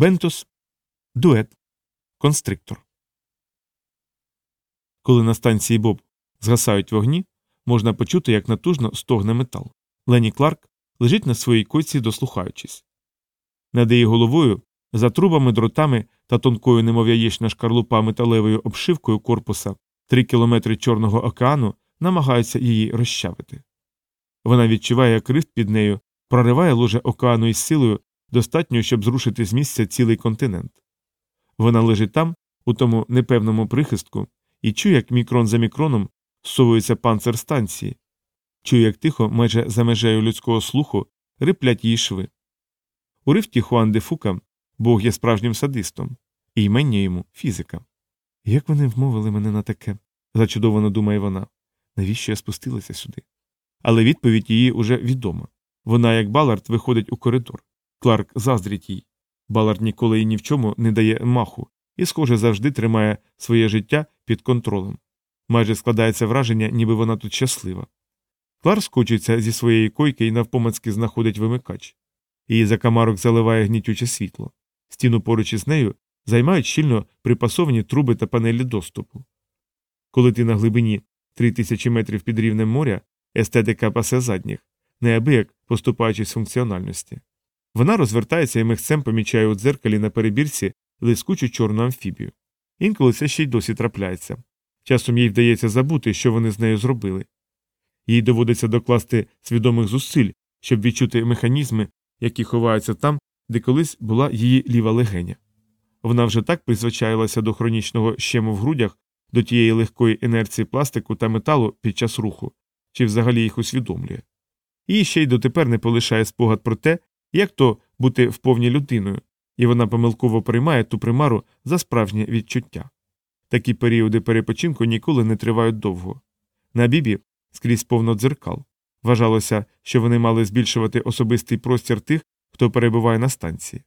Бентос, дует, констриктор. Коли на станції Боб згасають вогні, можна почути, як натужно стогне метал. Лені Кларк лежить на своїй койці, дослухаючись. Над її головою, за трубами, дротами та тонкою, немов яєчна шкарлупа металевою обшивкою корпуса, три кілометри Чорного океану намагаються її розчавити. Вона відчуває, як рифт під нею прориває ложе океану із силою, достатньою, щоб зрушити з місця цілий континент. Вона лежить там, у тому непевному прихистку, і чує, як мікрон за мікроном совується панцир станції, чує, як тихо, майже за межею людського слуху, риплять її шви. У рифті Хуан де Фука Бог є справжнім садистом, і ймення йому фізика. Як вони вмовили мене на таке? зачудовано думає вона. Навіщо я спустилася сюди? Але відповідь її уже відома. Вона, як Балард, виходить у коридор. Кларк заздрить їй. Балард ніколи їй ні в чому не дає маху і, схоже, завжди тримає своє життя під контролем. Майже складається враження, ніби вона тут щаслива. Кларк скочується зі своєї койки і навпомацьки знаходить вимикач. Її закамарок заливає гнітюче світло. Стіну поруч із нею займають щільно припасовані труби та панелі доступу. Коли ти на глибині 3000 метрів під рівнем моря, естетика пасе задніх, неабияк поступаючись функціональності. Вона розвертається і михцем помічає у дзеркалі на перебірці лискучу чорну амфібію. Інколи це ще й досі трапляється. Часом їй вдається забути, що вони з нею зробили. Їй доводиться докласти свідомих зусиль, щоб відчути механізми, які ховаються там, де колись була її ліва легеня. Вона вже так призвичаїлася до хронічного щему в грудях, до тієї легкої інерції пластику та металу під час руху, чи взагалі їх усвідомлює. Їй ще й дотепер не полишає спогад про те, як то бути вповні людиною, і вона помилково приймає ту примару за справжнє відчуття. Такі періоди перепочинку ніколи не тривають довго. На бібі скрізь повно дзеркал. Вважалося, що вони мали збільшувати особистий простір тих, хто перебуває на станції.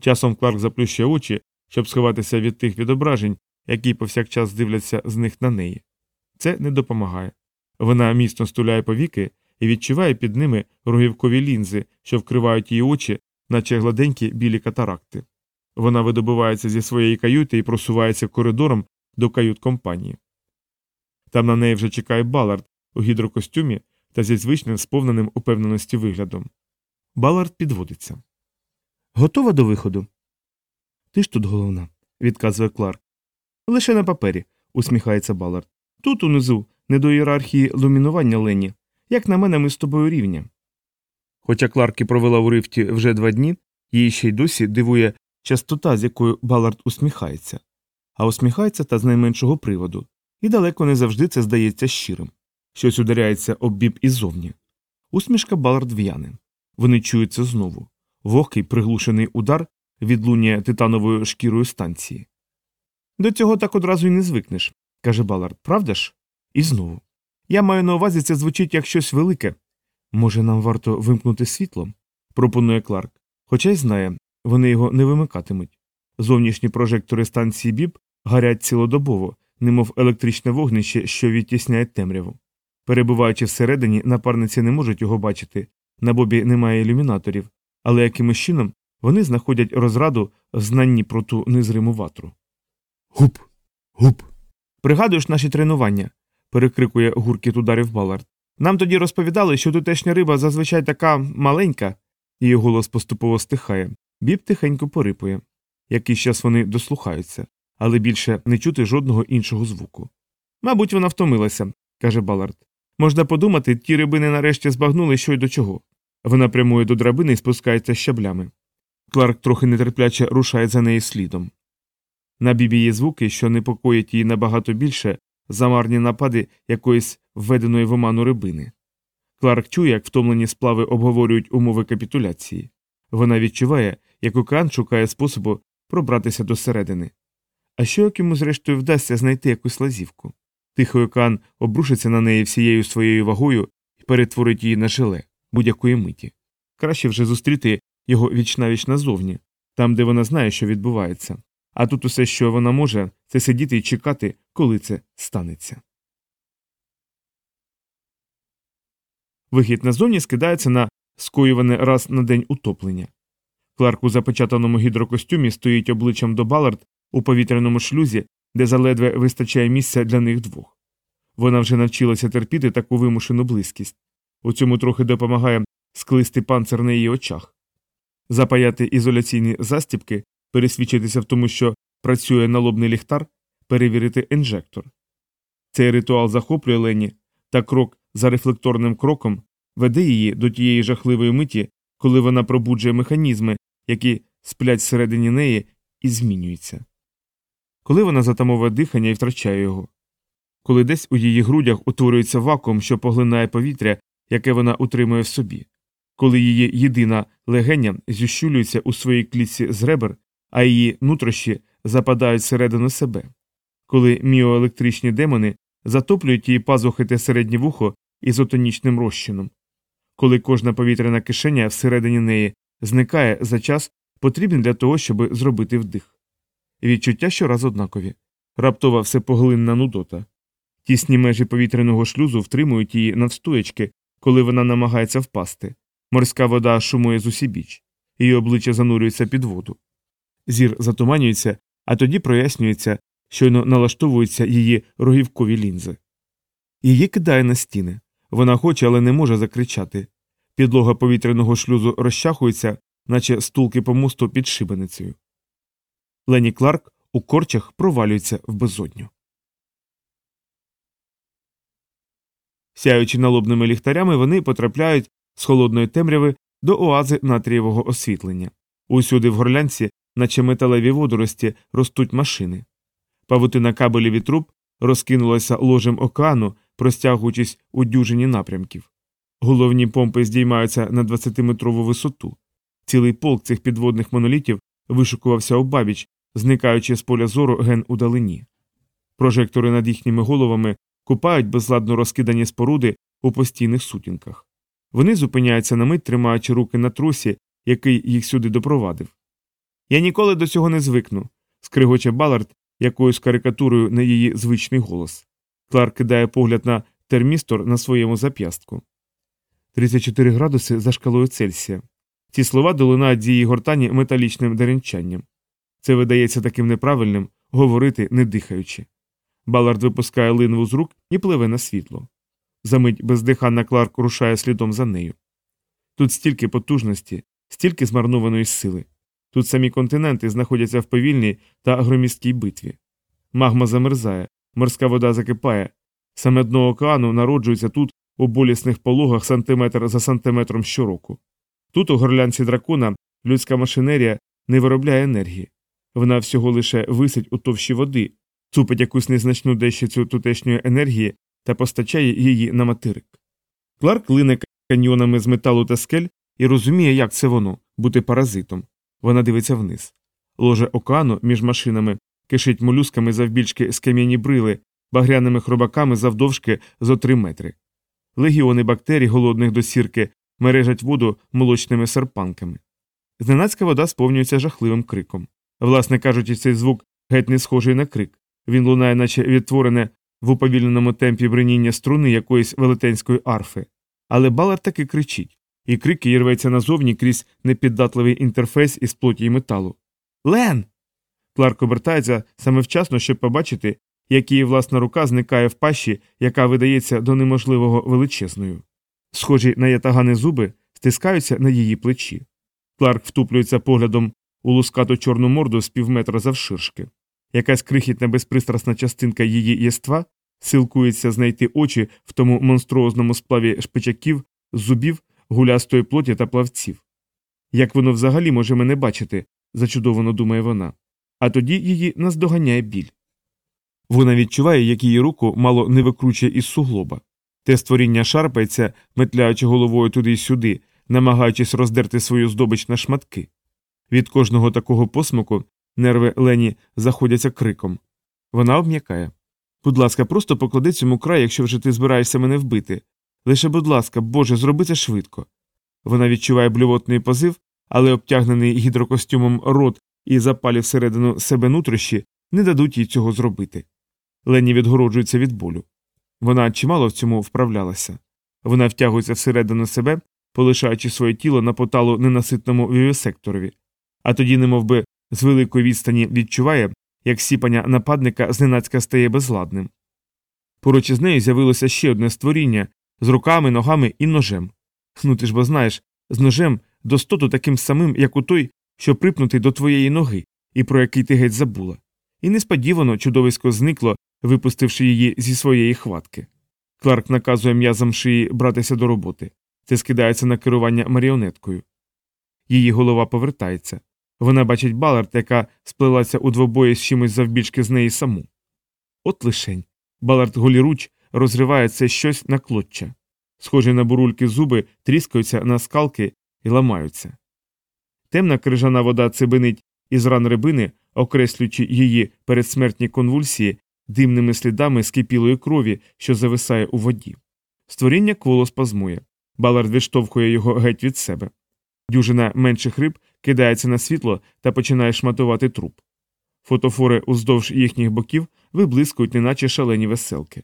Часом Кларк заплющує очі, щоб сховатися від тих відображень, які повсякчас дивляться з них на неї. Це не допомагає. Вона міцно стуляє повіки і відчуває під ними рогівкові лінзи, що вкривають її очі, наче гладенькі білі катаракти. Вона видобувається зі своєї каюти і просувається коридором до кают компанії. Там на неї вже чекає Балард у гідрокостюмі та зі звичним сповненим упевненості виглядом. Балард підводиться. Готова до виходу? Ти ж тут головна, відказує Кларк. Лише на папері, усміхається Балард. Тут унизу, не до ієрархії лумінування Лені. Як на мене, ми з тобою рівня. Хоча Кларк і провела у рифті вже два дні, її ще й досі дивує частота, з якою Балард усміхається, а усміхається та з найменшого приводу, і далеко не завжди це здається щирим. Щось ударяється об біб іззовні. Усмішка Балард в'яне. Вони чують це знову. Вогкий приглушений удар відлунює титановою шкірою станції. До цього так одразу й не звикнеш, каже Балард, правда ж? І знову. Я маю на увазі, це звучить як щось велике. Може, нам варто вимкнути світло? пропонує Кларк. Хоча й знає, вони його не вимикатимуть. Зовнішні прожектори станції Біб гарять цілодобово, немов електричне вогнище, що відтісняє темряву. Перебуваючи всередині, напарниці не можуть його бачити. На бобі немає ілюмінаторів, але якимось чином вони знаходять розраду в знанні про ту незриму ватру. Гуп. Гуп. Пригадуєш наші тренування, перекрикує гуркіт ударів Балард. Нам тоді розповідали, що тутешня риба зазвичай така маленька, її голос поступово стихає. Біб тихенько порипує. Якийсь час вони дослухаються, але більше не чути жодного іншого звуку. Мабуть, вона втомилася, каже Балард. Можна подумати, ті рибини нарешті збагнули, що й до чого. Вона прямує до драбини і спускається щаблями. Кларк трохи нетерпляче рушає за нею слідом. На бібі є звуки, що непокоїть її набагато більше, замарні напади якоїсь введеної в оману рибини. Кларк чує, як втомлені сплави обговорюють умови капітуляції. Вона відчуває, як океан шукає способу пробратися до середини. А що як йому, зрештою, вдасться знайти якусь лазівку? Тихий океан обрушиться на неї всією своєю вагою і перетворить її на желе будь-якої миті. Краще вже зустріти його вічнавіч назовні, там, де вона знає, що відбувається. А тут усе, що вона може, це сидіти і чекати, коли це станеться. Вихід назовні скидається на скоюване раз на день утоплення. Кларк у запечатаному гідрокостюмі стоїть обличчям до Балард у повітряному шлюзі, де заледве вистачає місця для них двох. Вона вже навчилася терпіти таку вимушену близькість. У цьому трохи допомагає склистий панцир на її очах. Запаяти ізоляційні застібки, пересвідчитися в тому, що працює налобний ліхтар, перевірити інжектор. Цей ритуал захоплює Лені, та крок за рефлекторним кроком веде її до тієї жахливої миті, коли вона пробуджує механізми, які сплять всередині неї і змінюються. Коли вона затамовує дихання і втрачає його. Коли десь у її грудях утворюється вакуум, що поглинає повітря, яке вона утримує в собі, коли її єдина легеня зіщулюється у своїй клітці з ребер, а її нутрощі западають всередину себе, коли міоелектричні демони затоплюють її пазухи те середнє вухо ізотонічним розчином, коли кожна повітряна кишеня всередині неї зникає за час, потрібний для того, щоб зробити вдих. Відчуття щораз однакові раптова всепоглинна нудота. Тісні межі повітряного шлюзу втримують її навстоячки, коли вона намагається впасти. Морська вода шумує з усібіч, її обличчя занурюється під воду. Зір затуманюється, а тоді прояснюється, щойно налаштовуються її рогівкові лінзи. Її кидає на стіни. Вона хоче, але не може закричати. Підлога повітряного шлюзу розчахується, наче стулки по мосту під шибеницею. Лені Кларк у корчах провалюється в безодню. Сяючи налобними ліхтарями, вони потрапляють з холодної темряви до оази натрієвого освітлення. Усюди в горлянці, наче металеві водорості, ростуть машини. Павутина кабелів і труб розкинулася ложем океану, простягуючись у дюжині напрямків. Головні помпи здіймаються на 20-метрову висоту. Цілий полк цих підводних монолітів вишукувався обабіч, зникаючи з поля зору ген удалині. Прожектори над їхніми головами купають безладно розкидані споруди у постійних сутінках. Вони зупиняються на мить, тримаючи руки на тросі, який їх сюди допровадив. Я ніколи до цього не звикну, скригоче Балард якоюсь карикатурою на її звичний голос. Кларк кидає погляд на термістор на своєму зап'ястку. 34 градуси за шкалою Цельсія. Ці слова долинають з її гортані металічним деренчанням. Це видається таким неправильним говорити, не дихаючи. Балард випускає линву з рук і пливе на світло. Замить бездиханна Кларк рушає слідом за нею. Тут стільки потужності, стільки змарнованої сили. Тут самі континенти знаходяться в повільній та громісткій битві. Магма замерзає, морська вода закипає, саме дно океану народжується тут у болісних пологах сантиметр за сантиметром щороку. Тут, у горлянці дракона, людська машинерія не виробляє енергії. Вона всього лише висить у товщі води, цупить якусь незначну дещицю тутешньої енергії та постачає її на материк. Кларк лине каньйонами з металу та скель і розуміє, як це воно бути паразитом. Вона дивиться вниз. Ложе океану між машинами кишить молюсками завбільшки з кам'яні брили, багряними хробаками завдовжки зо три метри. Легіони бактерій, голодних до сірки, мережать воду молочними серпанками. Зненацька вода сповнюється жахливим криком. Власне кажучи, цей звук геть не схожий на крик. Він лунає, наче відтворене в уповільненому темпі бриніння струни якоїсь велетенської арфи. Але Балар таки кричить, і крик її рветься назовні крізь непіддатливий інтерфейс із плоті й металу. Лен. Кларк обертається саме вчасно, щоб побачити, як її власна рука зникає в пащі, яка видається до неможливого величезною. Схожі на ятагани зуби стискаються на її плечі. Кларк втуплюється поглядом у лускату чорну морду з півметра завширшки. Якась крихітна безпристрасна частинка її єства силкується знайти очі в тому монструозному сплаві шпичаків, зубів, гулястої плоті та плавців. Як воно взагалі може мене бачити, зачудовано думає вона. А тоді її наздоганяє біль. Вона відчуває, як її руку мало не викручує із суглоба. Те створіння шарпається, метляючи головою туди й сюди, намагаючись роздерти свою здобич на шматки. Від кожного такого посмоку нерви Лені заходяться криком. Вона обм'якає. Будь ласка, просто поклади цьому край, якщо вже ти збираєшся мене вбити. Лише, будь ласка, Боже, зроби це швидко. Вона відчуває блювотний позив, але обтягнений гідрокостюмом рот і запалі всередину себе нутрощі не дадуть їй цього зробити. Лені відгороджується від болю. Вона чимало в цьому вправлялася. Вона втягується всередину себе, полишаючи своє тіло на поталу ненаситному вівісекторові. а тоді, немов би, з великої відстані відчуває, як сіпання нападника зненацька стає безладним. Поруч із нею з'явилося ще одне створіння з руками, ногами і ножем. Ну ти ж бо знаєш, з ножем достоту таким самим, як у той, що припнутий до твоєї ноги, і про який ти геть забула. І несподівано чудовисько зникло, випустивши її зі своєї хватки. Кларк наказує м'язам шиї братися до роботи. Це скидається на керування маріонеткою. Її голова повертається. Вона бачить Балард, яка сплелася у двобої з чимось завбільшки з неї саму. От лишень. Балард голіруч розриває це щось на клоччя. Схожі на бурульки зуби тріскаються на скалки і ламаються. Темна крижана вода цибенить із ран рибини, окреслюючи її передсмертні конвульсії димними слідами скипілої крові, що зависає у воді. Створіння кволо спазмує. Балард відштовхує його геть від себе. Дюжина менших риб кидається на світло та починає шматувати труп. Фотофори уздовж їхніх боків виблискують, неначе шалені веселки.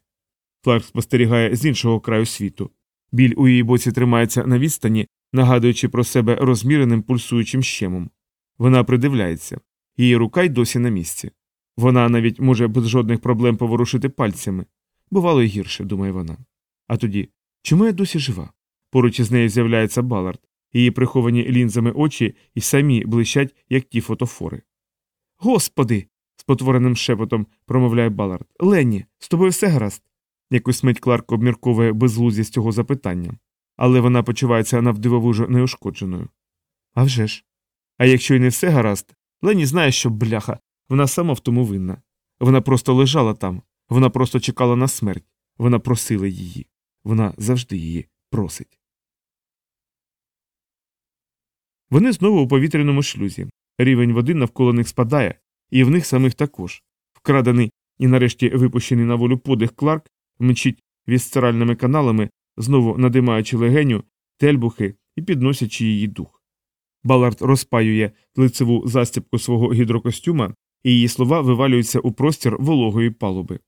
Кларк спостерігає з іншого краю світу. Біль у її боці тримається на відстані, нагадуючи про себе розміреним пульсуючим щемом. Вона придивляється, її рука й досі на місці. Вона навіть може без жодних проблем поворушити пальцями. Бувало й гірше, думає вона. А тоді чому я досі жива? Поруч із нею з'являється Балард, її приховані лінзами очі і самі блищать, як ті фотофори. Господи. спотвореним шепотом промовляє Балард. Ленні, з тобою все гаразд. Якусь мить Кларк обмірковує безглуздість цього запитання, але вона почувається навдивовижу неушкодженою. А вже ж. А якщо й не все гаразд, Лені знає, що бляха, вона сама в тому винна. Вона просто лежала там, вона просто чекала на смерть, вона просила її, вона завжди її просить. Вони знову у повітряному шлюзі. Рівень води навколо них спадає, і в них самих також. Вкрадений і нарешті випущений на волю подих Кларк мчить вісцеральними каналами, знову надимаючи легеню, тельбухи і підносячи її дух. Балард розпаює лицеву застібку свого гідрокостюма, і її слова вивалюються у простір вологої палуби.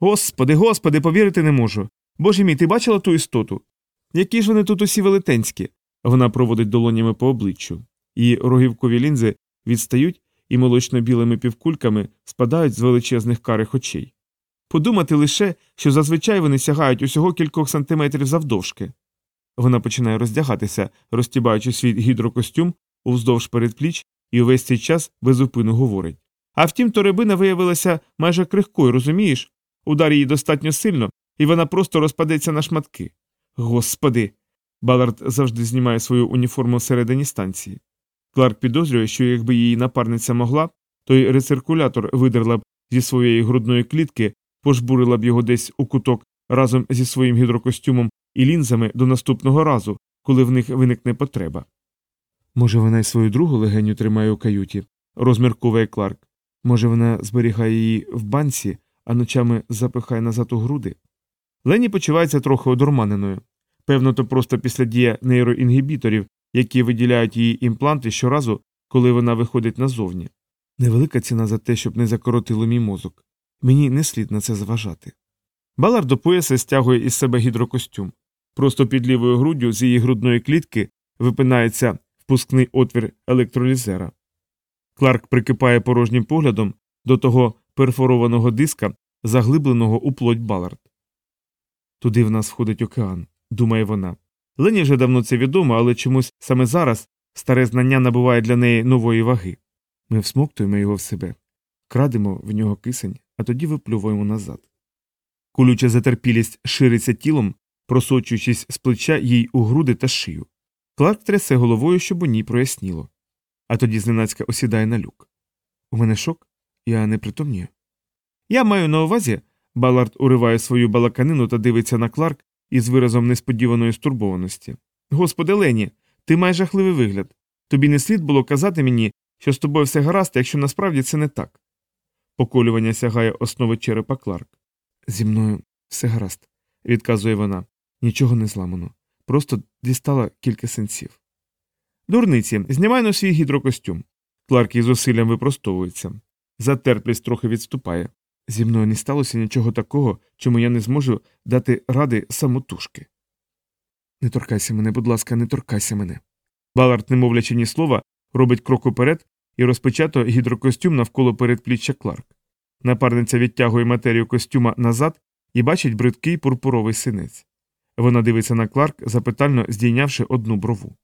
Господи, господи, повірити не можу. Боже мій, ти бачила ту істоту? Які ж вони тут усі велетенські? Вона проводить долонями по обличчю. Її рогівкові лінзи відстають і молочно-білими півкульками спадають з величезних карих очей. Подумати лише, що зазвичай вони сягають усього кількох сантиметрів завдовжки. Вона починає роздягатися, розтібаючи свій гідрокостюм уздовж передпліч і увесь цей час безупину говорить. А втім, то рибина виявилася майже крихкою, розумієш? Удар її достатньо сильно, і вона просто розпадеться на шматки. Господи. Балард завжди знімає свою уніформу всередині станції. Кларк підозрює, що якби її напарниця могла, той рециркулятор видерла б зі своєї грудної клітки, пожбурила б його десь у куток разом зі своїм гідрокостюмом і лінзами до наступного разу, коли в них виникне потреба. Може, вона й свою другу легеню тримає у каюті, розмірковує Кларк. Може, вона зберігає її в банці, а ночами запихає назад у груди. Лені почувається трохи одурманеною. Певно, то просто після дія нейроінгібіторів, які виділяють її імпланти щоразу, коли вона виходить назовні. Невелика ціна за те, щоб не закоротило мій мозок. Мені не слід на це зважати. Балар до пояса стягує із себе гідрокостюм. Просто під лівою груддю з її грудної клітки випинається впускний отвір електролізера. Кларк прикипає порожнім поглядом до того перфорованого диска, заглибленого у плоть Балард. Туди в нас входить океан, думає вона. Лені вже давно це відомо, але чомусь саме зараз старе знання набуває для неї нової ваги. Ми всмоктуємо його в себе, крадемо в нього кисень, а тоді виплювуємо назад. Колюча затерпілість шириться тілом, просочуючись з плеча їй у груди та шию. Кларк трясе головою, щоб у ній проясніло. А тоді зненацька осідає на люк. У мене шок, я не притомнію. Я маю на увазі. Балард уриває свою балаканину та дивиться на Кларк із виразом несподіваної стурбованості. Господи Лені, ти маєш жахливий вигляд. Тобі не слід було казати мені, що з тобою все гаразд, якщо насправді це не так. Поколювання сягає основи черепа Кларк. Зі мною все гаразд, відказує вона. Нічого не зламано. Просто дістала кілька сенсів. Дурниці, знімай на свій гідрокостюм. Кларк із зусиллям випростовується. Затерплість трохи відступає. Зі мною не сталося нічого такого, чому я не зможу дати ради самотужки. Не торкайся мене, будь ласка, не торкайся мене. Балард, не мовлячи ні слова, робить крок уперед, і розпочато гідрокостюм навколо передпліччя Кларк. Напарниця відтягує матерію костюма назад і бачить бридкий пурпуровий синець. Вона дивиться на Кларк, запитально здійнявши одну брову.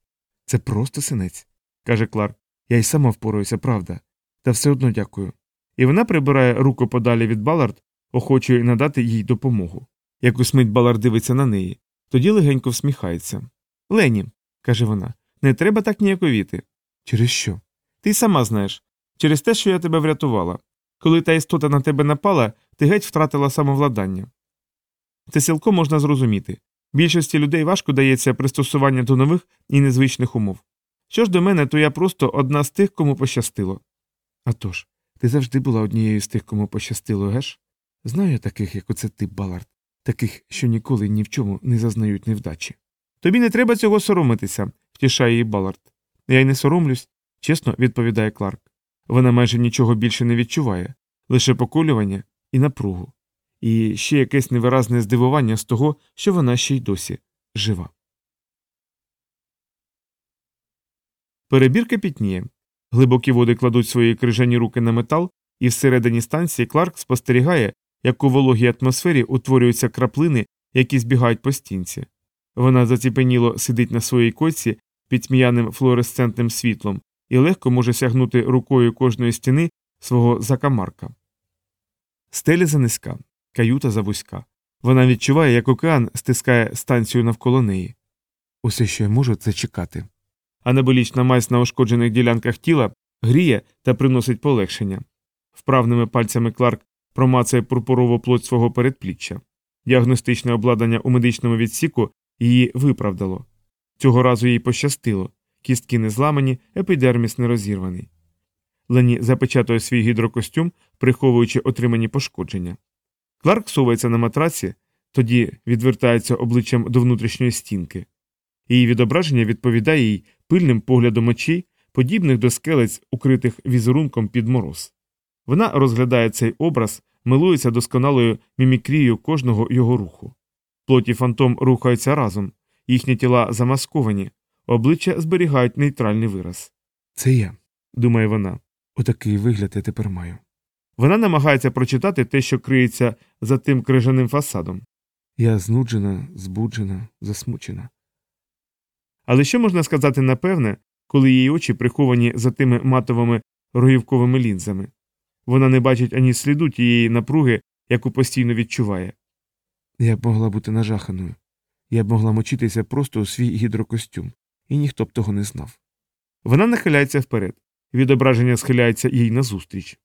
Це просто синець, каже Кларк. Я й сама впораюся, правда. Та все одно дякую. І вона прибирає руку подалі від Балард, охочує надати їй допомогу. Якусь мить Балард дивиться на неї, тоді легенько всміхається. Лені, каже вона, не треба так ніяковіти. Через що? Ти сама знаєш, через те, що я тебе врятувала. Коли та істота на тебе напала, ти геть втратила самовладання. Це цілком можна зрозуміти. Більшості людей важко дається пристосування до нових і незвичних умов. Що ж до мене, то я просто одна з тих, кому пощастило. А тож, ти завжди була однією з тих, кому пощастило, геш? Знаю таких, як оце ти, Балард, таких, що ніколи ні в чому не зазнають невдачі. Тобі не треба цього соромитися, втішає її Балард. Я й не соромлюсь, чесно відповідає Кларк. Вона майже нічого більше не відчуває, лише поколювання і напругу, і ще якесь невиразне здивування з того, що вона ще й досі жива. Перебірка пітніє. Глибокі води кладуть свої крижані руки на метал, і всередині станції Кларк спостерігає, як у вологій атмосфері утворюються краплини, які збігають по стінці. Вона заціпеніло сидить на своїй койці під тьмяним флуоресцентним світлом і легко може сягнути рукою кожної стіни свого закамарка. Стеля занизька, каюта завузька. Вона відчуває, як океан стискає станцію навколо неї. Усе, що я можу, це чекати. Анаболічна мазь на ушкоджених ділянках тіла гріє та приносить полегшення. Вправними пальцями Кларк промацає пурпурову плоть свого передпліччя. Діагностичне обладнання у медичному відсіку її виправдало. Цього разу їй пощастило кістки не зламані, епідерміс не розірваний. Лені запечатує свій гідрокостюм, приховуючи отримані пошкодження. Кларк совається на матраці, тоді відвертається обличчям до внутрішньої стінки. Її відображення відповідає їй пильним поглядом очей, подібних до скелець, укритих візерунком під мороз. Вона розглядає цей образ, милується досконалою мімікрією кожного його руху. Плоті фантом рухаються разом, їхні тіла замасковані, обличчя зберігають нейтральний вираз. Це я, думає вона. Отакий вигляд я тепер маю. Вона намагається прочитати те, що криється за тим крижаним фасадом. Я знуджена, збуджена, засмучена. Але що можна сказати напевне, коли її очі приховані за тими матовими рогівковими лінзами? Вона не бачить ані сліду тієї напруги, яку постійно відчуває. Я б могла бути нажаханою. Я б могла мочитися просто у свій гідрокостюм, і ніхто б того не знав. Вона нахиляється вперед, відображення схиляється їй назустріч.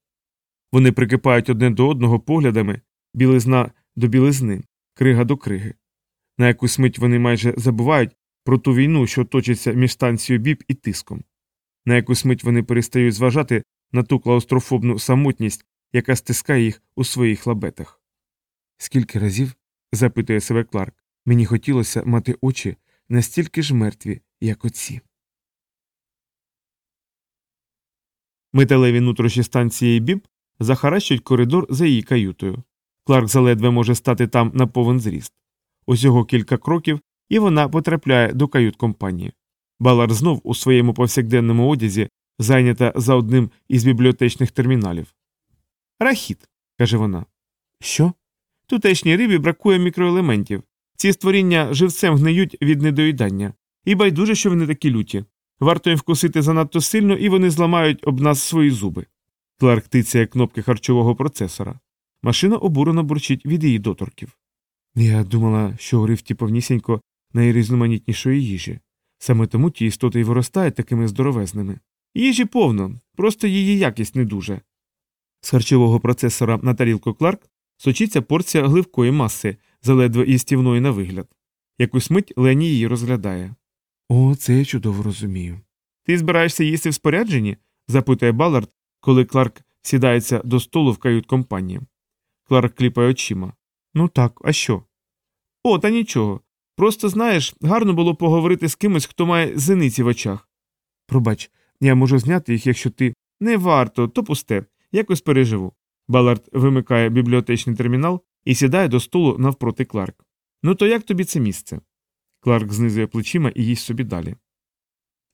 Вони прикипають одне до одного поглядами, білизна до білизни, крига до криги. На якусь мить вони майже забувають про ту війну, що точиться між станцією біб і тиском. На якусь мить вони перестають зважати на ту клаустрофобну самотність, яка стискає їх у своїх лабетах. Скільки разів, запитує себе Кларк, мені хотілося мати очі настільки ж мертві, як оці. Металеві нутрощі станції біб захаращують коридор за її каютою. Кларк заледве може стати там на повен зріст. Усього кілька кроків, і вона потрапляє до кают компанії. Балар знов у своєму повсякденному одязі зайнята за одним із бібліотечних терміналів. Рахіт, каже вона. Що? Тутешній рибі бракує мікроелементів. Ці створіння живцем гниють від недоїдання. І байдуже, що вони такі люті. Варто їм вкусити занадто сильно, і вони зламають об нас свої зуби. Кларк тицяє кнопки харчового процесора. Машина обурено бурчить від її доторків. Я думала, що у рифті повнісінько найрізноманітнішої їжі. Саме тому ті істоти й виростають такими здоровезними. Їжі повно, просто її якість не дуже. З харчового процесора на тарілку Кларк сочиться порція гливкої маси, заледве їстівної на вигляд. Якусь мить Лені її розглядає. О, це я чудово розумію. Ти збираєшся їсти в спорядженні? запитує Балард, коли Кларк сідається до столу в кают компанії. Кларк кліпає очима. Ну так, а що? О, та нічого. Просто знаєш, гарно було поговорити з кимось, хто має зениці в очах. Пробач, я можу зняти їх, якщо ти. Не варто, то пусте, якось переживу. Балард вимикає бібліотечний термінал і сідає до столу навпроти Кларк. Ну то як тобі це місце? Кларк знизує плечима і їсть собі далі.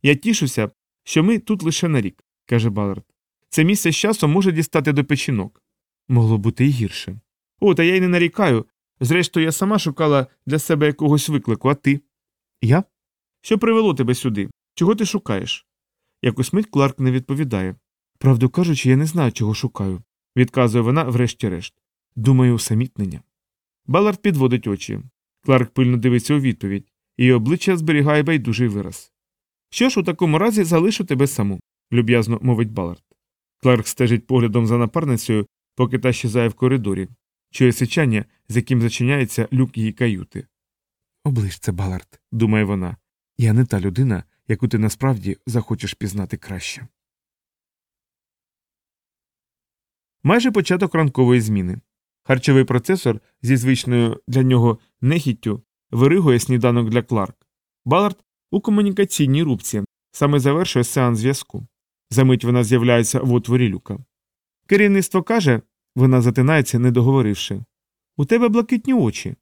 Я тішуся, що ми тут лише на рік. каже Балард. Це місце з часом може дістати до печінок. Могло бути й гірше. О, та я й не нарікаю. Зрештою, я сама шукала для себе якогось виклику, а ти? Я? Що привело тебе сюди? Чого ти шукаєш? Якось мить Кларк не відповідає. Правду кажучи, я не знаю, чого шукаю, відказує вона, врешті-решт. Думаю, усамітнення. Балард підводить очі. Кларк пильно дивиться у відповідь, її обличчя зберігає байдужий вираз. Що ж, у такому разі залишу тебе саму, люб'язно мовить Балард. Кларк стежить поглядом за напарницею, поки та щезає в коридорі, чує сичання, з яким зачиняється люк її каюти. Оближ це, Балард, думає вона. Я не та людина, яку ти насправді захочеш пізнати краще. Майже початок ранкової зміни. Харчовий процесор зі звичною для нього нехіттю виригує сніданок для Кларк. Балард у комунікаційній рубці саме завершує сеанс зв'язку. Замить вона з'являється в отворі люка. Керівництво каже, вона затинається, не договоривши. У тебе блакитні очі.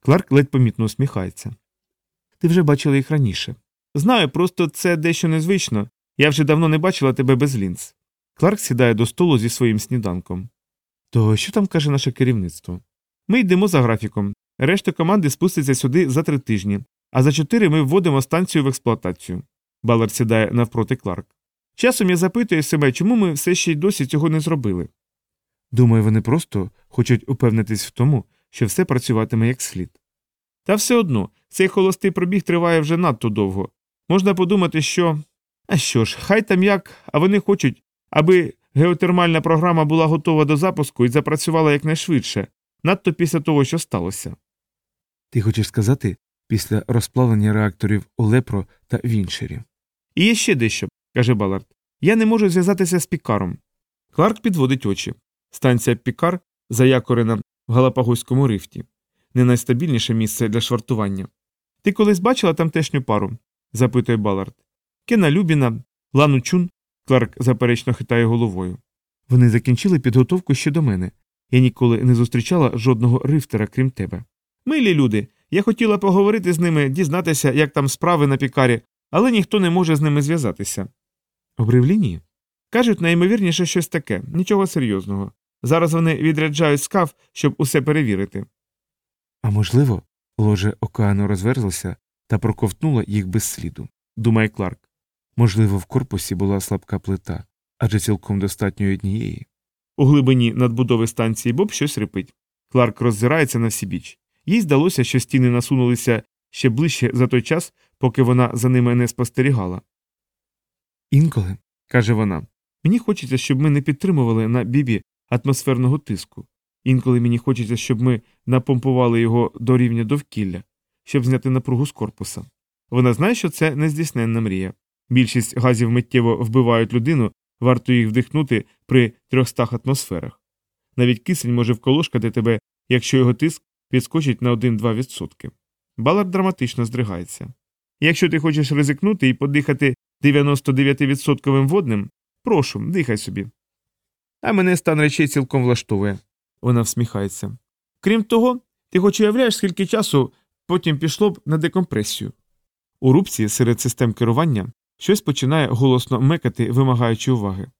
Кларк ледь помітно усміхається. Ти вже бачила їх раніше. Знаю, просто це дещо незвично. Я вже давно не бачила тебе без лінз. Кларк сідає до столу зі своїм сніданком. То що там каже наше керівництво? Ми йдемо за графіком. Решта команди спуститься сюди за три тижні, а за чотири ми вводимо станцію в експлуатацію. Балард сідає навпроти Кларк. Часом я запитую себе, чому ми все ще й досі цього не зробили. Думаю, вони просто хочуть упевнитись в тому, що все працюватиме як слід. Та все одно, цей холостий пробіг триває вже надто довго. Можна подумати, що. А що ж, хай там як, а вони хочуть, аби геотермальна програма була готова до запуску і запрацювала якнайшвидше, надто після того, що сталося. Ти хочеш сказати після розплавлення реакторів у Лепро та Віншері. І є ще дещо, каже Балард. Я не можу зв'язатися з Пікаром. Кларк підводить очі. Станція Пікар заякорена в Галапагоському рифті, не найстабільніше місце для швартування. Ти колись бачила тамтешню пару? запитує Балард. Кена Любіна, Лану Чун, Кларк заперечно хитає головою. Вони закінчили підготовку ще до мене. Я ніколи не зустрічала жодного рифтера, крім тебе. Милі люди, я хотіла поговорити з ними, дізнатися, як там справи на пікарі, але ніхто не може з ними зв'язатися. Обривлі ні. Кажуть, найімовірніше щось таке, нічого серйозного. Зараз вони відряджають скаф, щоб усе перевірити. А можливо, ложе океану розверзлося та проковтнула їх без сліду, думає Кларк. Можливо, в корпусі була слабка плита, адже цілком достатньо однієї. У глибині надбудови станції Боб щось рипить. Кларк роззирається на всі біч. Їй здалося, що стіни насунулися ще ближче за той час, поки вона за ними не спостерігала. Інколи, каже вона, мені хочеться, щоб ми не підтримували на бібі атмосферного тиску. Інколи мені хочеться, щоб ми напомпували його до рівня довкілля, щоб зняти напругу з корпуса. Вона знає, що це нездійсненна мрія. Більшість газів миттєво вбивають людину, варто їх вдихнути при 300 атмосферах. Навіть кисень може вколошкати тебе, якщо його тиск підскочить на 1-2%. Балар драматично здригається. Якщо ти хочеш ризикнути і подихати 99% водним, прошу, дихай собі. А мене стан речей цілком влаштовує. Вона всміхається. Крім того, ти хоч уявляєш, скільки часу потім пішло б на декомпресію. У рубці серед систем керування щось починає голосно мекати, вимагаючи уваги.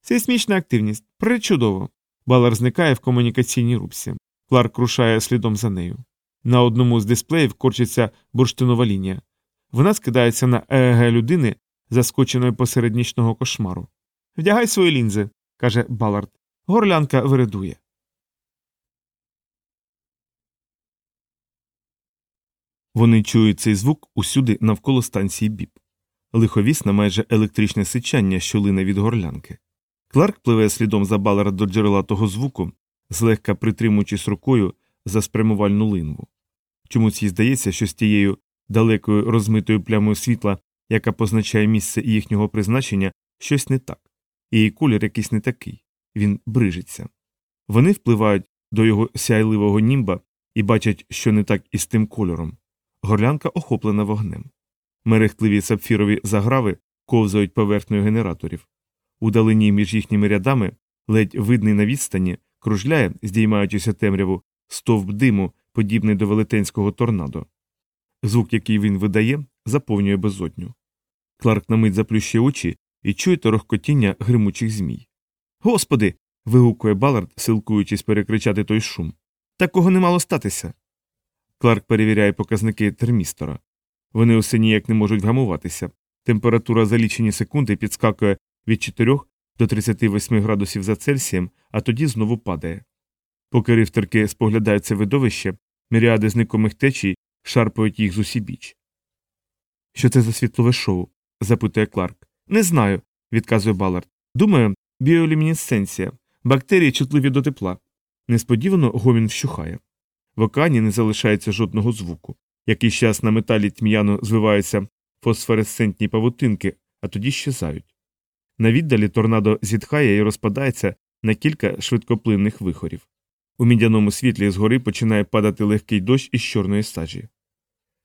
Сейсмічна активність причудово. Балар зникає в комунікаційній рубці. Кларк рушає слідом за нею. На одному з дисплеїв корчиться бурштинова лінія. Вона скидається на ЕЕГ людини, заскоченої посеред нічного кошмару. Вдягай свої лінзи, каже Балард. Горлянка виридує. Вони чують цей звук усюди навколо станції біп. Лиховісне майже електричне сичання, що лине від горлянки. Кларк пливе слідом за Балара до джерела того звуку, злегка притримуючись рукою за спрямувальну линву. Чомусь їй здається, що з тією далекою розмитою плямою світла, яка позначає місце їхнього призначення, щось не так, і колір якийсь не такий він брижиться. Вони впливають до його сяйливого німба і бачать, що не так із тим кольором. Горлянка охоплена вогнем. Мерехтливі сапфірові заграви ковзають поверхнею генераторів. У далині між їхніми рядами, ледь видний на відстані, кружляє, здіймаючися темряву, стовп диму, подібний до велетенського торнадо. Звук, який він видає, заповнює безодню. Кларк на мить заплющує очі і чує торохкотіння гримучих змій. Господи. вигукує Балард, силкуючись перекричати той шум. Такого не мало статися. Кларк перевіряє показники термістора. Вони усе ніяк не можуть вгамуватися. Температура за лічені секунди підскакує від 4 до 38 градусів за Цельсієм, а тоді знову падає. Поки рифтерки споглядають це видовище, міріади зникомих течій шарпають їх з усібіч. Що це за світлове шоу? запитує Кларк. Не знаю, відказує Балард. Думаю, біолюмінесценція. Бактерії чутливі до тепла. Несподівано гомін вщухає. В океані не залишається жодного звуку. Якийсь час на металі тьмяно звиваються фосфоресцентні павутинки, а тоді щезають. На віддалі торнадо зітхає і розпадається на кілька швидкоплинних вихорів. У мідяному світлі згори починає падати легкий дощ із чорної сажі.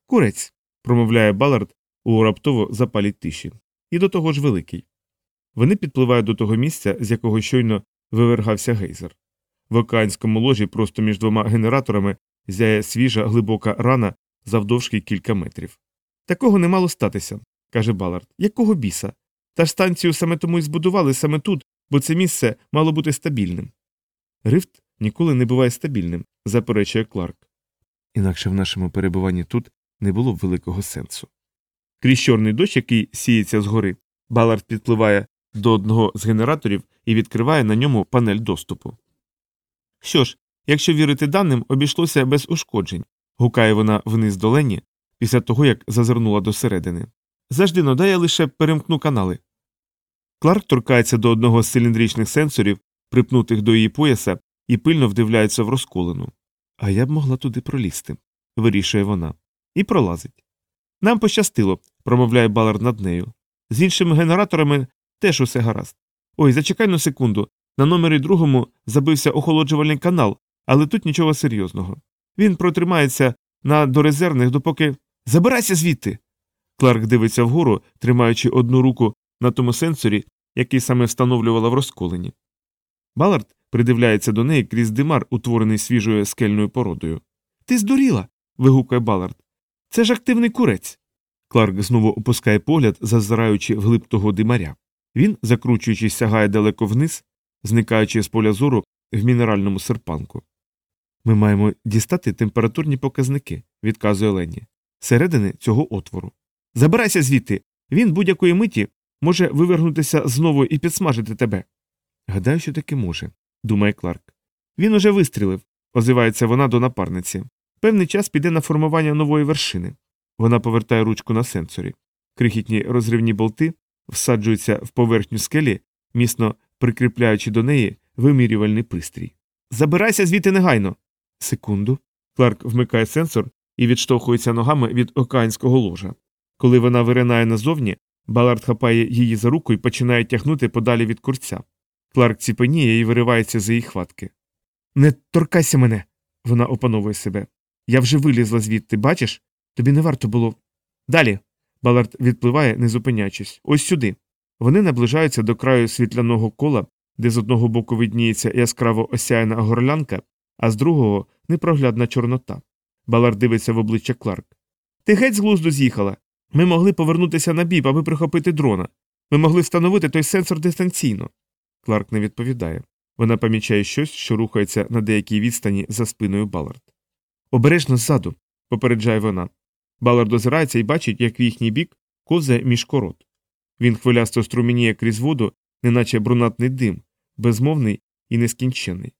Курець. промовляє Балард у раптово запалій тиші. І до того ж великий. Вони підпливають до того місця, з якого щойно вивергався гейзер. В океанському ложі просто між двома генераторами зяє свіжа глибока рана завдовжки кілька метрів. Такого не мало статися, каже Балард. Якого біса? Та ж станцію саме тому і збудували саме тут, бо це місце мало бути стабільним. Рифт ніколи не буває стабільним, заперечує Кларк. Інакше в нашому перебуванні тут не було б великого сенсу. Крізь чорний дощ, який сіється згори, Балард підпливає до одного з генераторів і відкриває на ньому панель доступу. Що ж, якщо вірити даним, обійшлося без ушкоджень, гукає вона вниз до Лені після того, як зазирнула до середини. Завжди дай я лише перемкну канали. Кларк торкається до одного з циліндричних сенсорів, припнутих до її пояса, і пильно вдивляється в розколену. А я б могла туди пролізти, вирішує вона. І пролазить. Нам пощастило, промовляє Балард над нею. З іншими генераторами теж усе гаразд. Ой, зачекай на секунду. На номері другому забився охолоджувальний канал, але тут нічого серйозного. Він протримається на дорезервних, допоки. Забирайся звідти. Кларк дивиться вгору, тримаючи одну руку на тому сенсорі, який саме встановлювала в розколені. Балард придивляється до неї крізь димар, утворений свіжою скельною породою. Ти здуріла. вигукує Балард. Це ж активний курець. Кларк знову опускає погляд, зазираючи вглиб того димаря. Він, закручуючись, сягає далеко вниз, зникаючи з поля зору в мінеральному серпанку. Ми маємо дістати температурні показники, відказує Лені, середини цього отвору. Забирайся звідти. Він будь-якої миті може вивергнутися знову і підсмажити тебе. Гадаю, що таки може, думає Кларк. Він уже вистрілив, озивається вона до напарниці. Певний час піде на формування нової вершини. Вона повертає ручку на сенсорі. Крихітні розривні болти всаджуються в поверхню скелі, міцно прикріпляючи до неї вимірювальний пристрій. Забирайся звідти негайно. Секунду. Кларк вмикає сенсор і відштовхується ногами від океанського ложа. Коли вона виринає назовні, Балард хапає її за руку і починає тягнути подалі від курця. Кларк ціпеніє і виривається за її хватки. Не торкайся мене. Вона опановує себе. Я вже вилізла звідти, бачиш? Тобі не варто було. Далі. Балард відпливає, не зупиняючись. Ось сюди. Вони наближаються до краю світляного кола, де з одного боку видніється яскраво осяяна горлянка, а з другого непроглядна чорнота. Балард дивиться в обличчя Кларк. Ти геть з глузду з'їхала. Ми могли повернутися на біб, аби прихопити дрона. Ми могли встановити той сенсор дистанційно. Кларк не відповідає. Вона помічає щось, що рухається на деякій відстані за спиною Балард. Обережно ззаду, попереджає вона. Балард озирається і бачить, як в їхній бік ковзає між корот. Він хвилясто струмініє крізь воду, неначе брунатний дим, безмовний і нескінчений.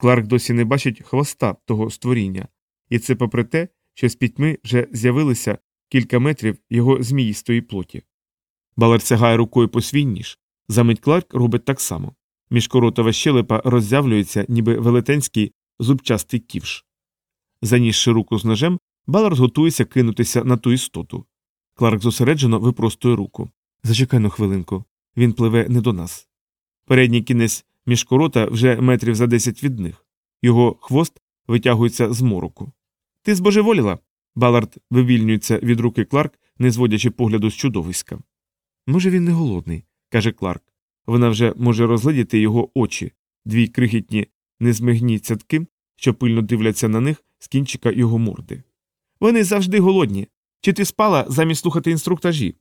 Кларк досі не бачить хвоста того створіння, і це попри те, що з пітьми вже з'явилися кілька метрів його зміїстої плоті. Балар сягає рукою по свій ніж. Замить Кларк робить так само. Міжкоротова щелепа роззявлюється, ніби велетенський зубчастий ківш. Занісши руку з ножем, Балард готується кинутися на ту істоту. Кларк зосереджено випростує руку. Зачекай на хвилинку. Він пливе не до нас. Передній кінець міжкорота вже метрів за десять від них. Його хвост витягується з мороку. Ти збожеволіла? Балард вивільнюється від руки Кларк, не зводячи погляду з чудовиська. Може, він не голодний, каже Кларк. Вона вже може розглядіти його очі, дві крихітні незмигні цятки, що пильно дивляться на них з кінчика його морди. Вони завжди голодні. Чи ти спала замість слухати інструктажі?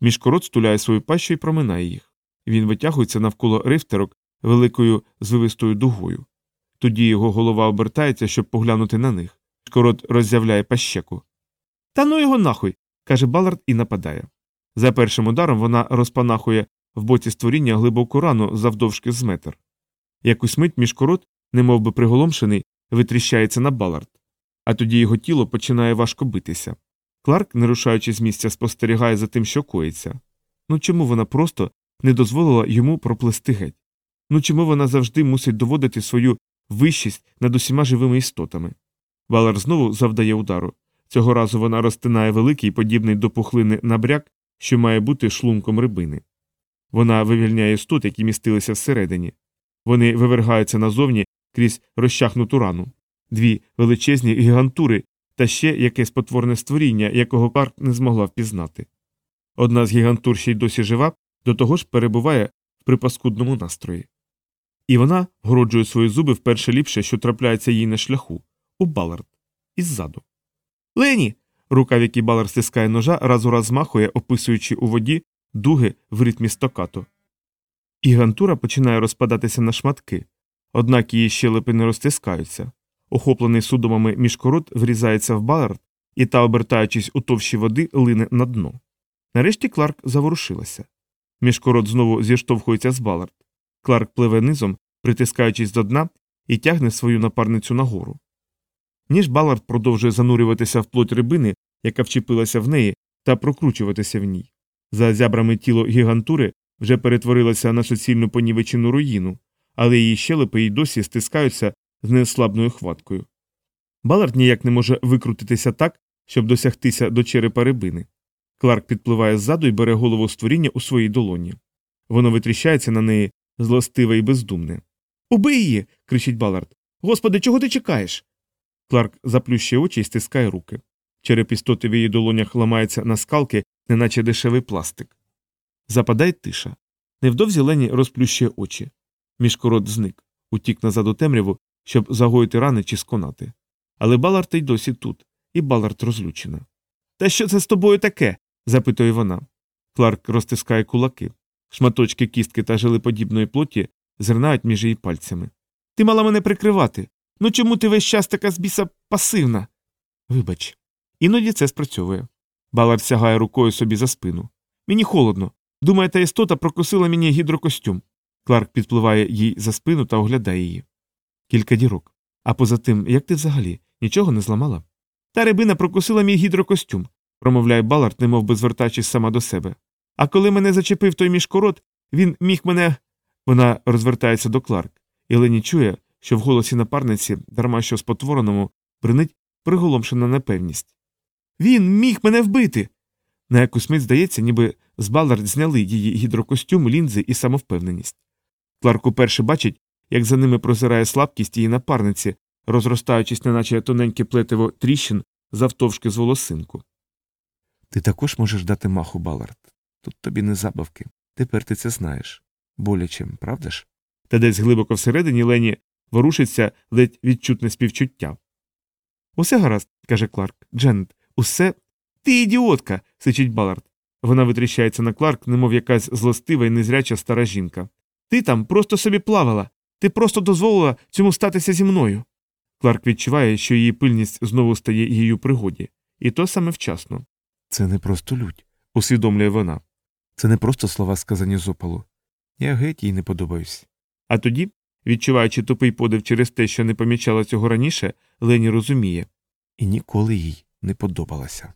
Мішкорот стуляє свою пащу і проминає їх. Він витягується навколо рифтерок великою звивистою дугою. Тоді його голова обертається, щоб поглянути на них. Мішкорот роззявляє пащеку. Та ну його нахуй. каже Балард і нападає. За першим ударом вона розпанахує в боці створіння глибоку рану завдовжки з метр. Якусь мить мішкорот, немов би приголомшений, витріщається на Балард, а тоді його тіло починає важко битися. Кларк, не рушаючи з місця, спостерігає за тим, що коїться. Ну чому вона просто не дозволила йому проплисти геть? Ну чому вона завжди мусить доводити свою вищість над усіма живими істотами? Балар знову завдає удару. Цього разу вона розтинає великий, подібний до пухлини набряк, що має бути шлунком рибини. Вона вивільняє істот, які містилися всередині. Вони вивергаються назовні крізь розчахнуту рану, дві величезні гігантури та ще якесь потворне створіння, якого Кларк не змогла впізнати. Одна з гігантур ще й досі жива, до того ж перебуває в припаскудному настрої. І вона городжує свої зуби вперше ліпше, що трапляється їй на шляху, у Балард, іззаду. Лені. Рука, в якій Балард стискає ножа, раз у раз змахує, описуючи у воді дуги в ритмі стокато. Гігантура починає розпадатися на шматки, однак її щелепи не розтискаються. Охоплений судомами мішкорот врізається в Балард, і та, обертаючись у товщі води, лине на дно. Нарешті Кларк заворушилася. Мішкорот знову зіштовхується з Балард. Кларк пливе низом, притискаючись до дна, і тягне свою напарницю нагору. Ніж Балард продовжує занурюватися в плоть рибини, яка вчепилася в неї, та прокручуватися в ній. За зябрами тіло гігантури вже перетворилося на суцільну понівечену руїну, але її щелепи й досі стискаються з неослабною хваткою. Балард ніяк не може викрутитися так, щоб досягтися до черепа рибини. Кларк підпливає ззаду і бере голову створіння у своїй долоні. Воно витріщається на неї злостиве і бездумне. Убий її. кричить Балард. Господи, чого ти чекаєш? Кларк заплющує очі і стискає руки. Череп істоти в її долонях ламається на скалки, неначе дешевий пластик. Западає тиша. Невдовзі Лені розплющує очі. Мішкорот зник, утік назад у темряву, щоб загоїти рани чи сконати. Але Балард й досі тут, і Балард розлючена. Та що це з тобою таке? запитує вона. Кларк розтискає кулаки. Шматочки кістки та жилеподібної плоті зернають між її пальцями. Ти мала мене прикривати. Ну чому ти весь час така збіса пасивна? Вибач. Іноді це спрацьовує. Балард сягає рукою собі за спину. Мені холодно. Думає, та істота прокусила мені гідрокостюм. Кларк підпливає їй за спину та оглядає її. Кілька дірок. А поза тим, як ти взагалі нічого не зламала? Та рибина прокусила мій гідрокостюм, промовляє Балард, немов би звертаючись сама до себе. А коли мене зачепив той мішкорот, він міг мене. Вона розвертається до Кларк, і Лені чує, що в голосі напарниці, дарма що спотвореному, бринить приголомшена непевність. Він міг мене вбити. На якусь мить здається, ніби з Балард зняли її гідрокостюм, лінзи і самовпевненість. Кларк уперше бачить, як за ними прозирає слабкість її напарниці, розростаючись, неначе тоненьке плетиво тріщин завтовшки з волосинку. Ти також можеш дати маху, Балард. Тут тобі не забавки. Тепер ти це знаєш. Боляче, правда ж? Та десь глибоко всередині Лені ворушиться ледь відчутне співчуття. Усе гаразд, каже Кларк. Дженет, усе. Ти ідіотка. сичить Балард. Вона витріщається на Кларк, немов якась злостива і незряча стара жінка. Ти там просто собі плавала. Ти просто дозволила цьому статися зі мною. Кларк відчуває, що її пильність знову стає її пригоді, і то саме вчасно. Це не просто лють, усвідомлює вона. Це не просто слова, сказані з опалу. Я геть їй не подобаюсь. А тоді, відчуваючи тупий подив через те, що не помічала цього раніше, Лені розуміє і ніколи їй не подобалася.